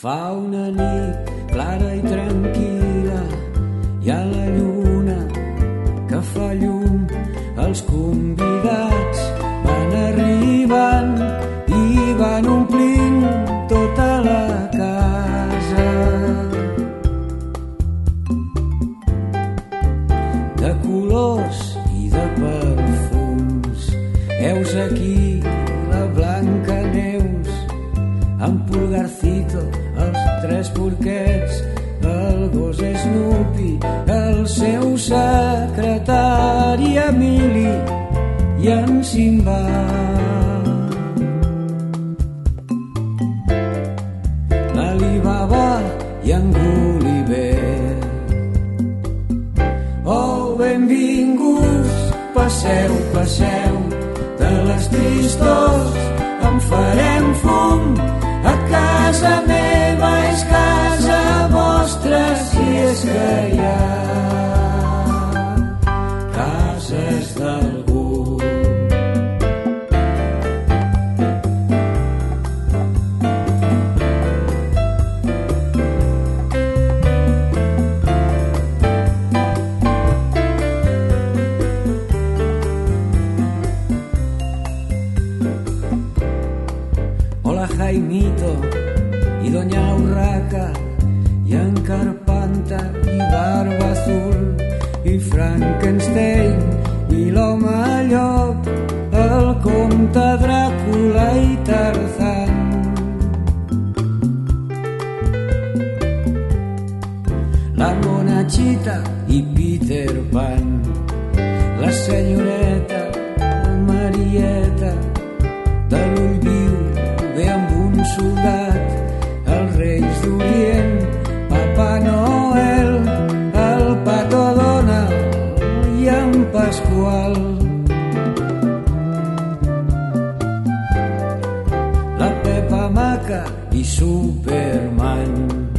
Fa una nit clara i tranquil·la i a la lluna que fa llum els convidats van arribant i van omplint tota la casa. De colors i de perfums, heus aquí la Blanca Neus, en Pulgarcito, els tres porquets, el gos Snoopy, el seu secretari Emili i en Simba. L'Alibaba i en Gulliver. Oh, benvinguts, passeu, passeu, de les tristors en farem fum. A casa meva Jaimito y Doña Urraca y en monachita i Peter Pan, la senyoreta Marieta, de l'ull viu ve amb un soldat, els reis d'Orient, Papa Noel, el Pato Donald i en Pasqual. La Pepa Maca i Superman.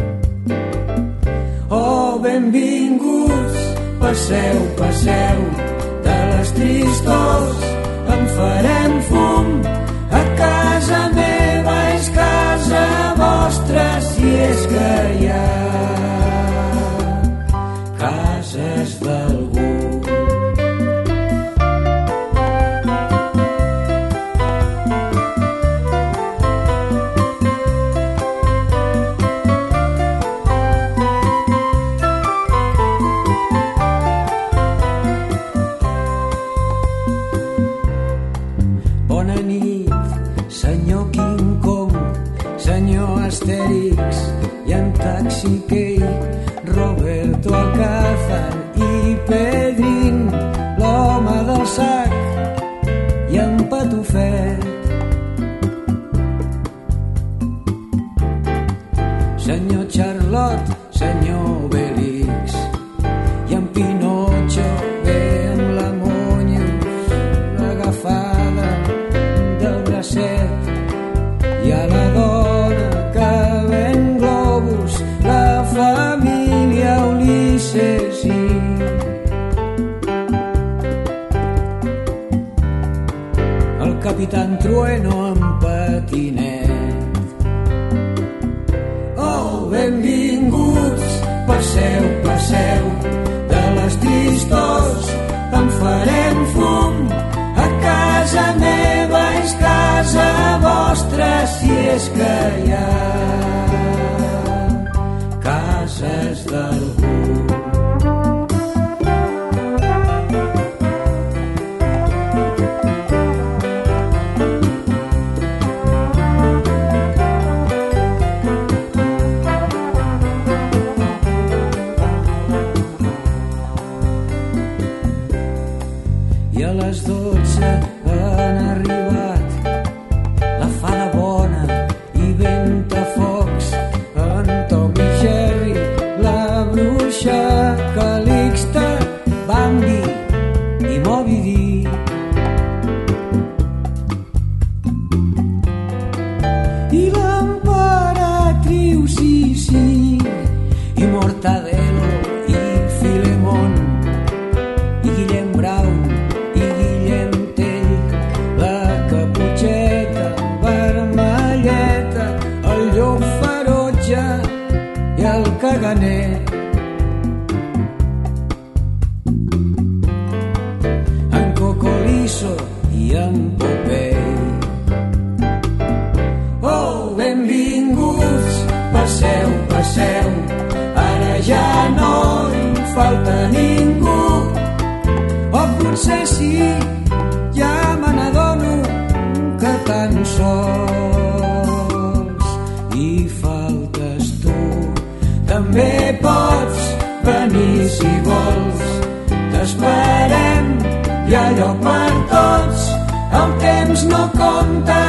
Benvinguts, passeu, passeu, de les tristors en farem fum. A casa meva és casa vostra, si és que hi ha cases d'algú. Senyor King Kong, senyor Asterix i en Taxi Key, Roberto Alcázar si i l'emperatriu Sisi i Mortadelo i Filemon i Guillem Brau i Guillem Tell la caputxeta vermelleta el llop ferotge i el caganer. Falta ningú. O potser sí, ja me n'adono que tan sols hi faltes tu. També pots venir si vols, t'esperem, hi ha lloc per tots, el temps no compta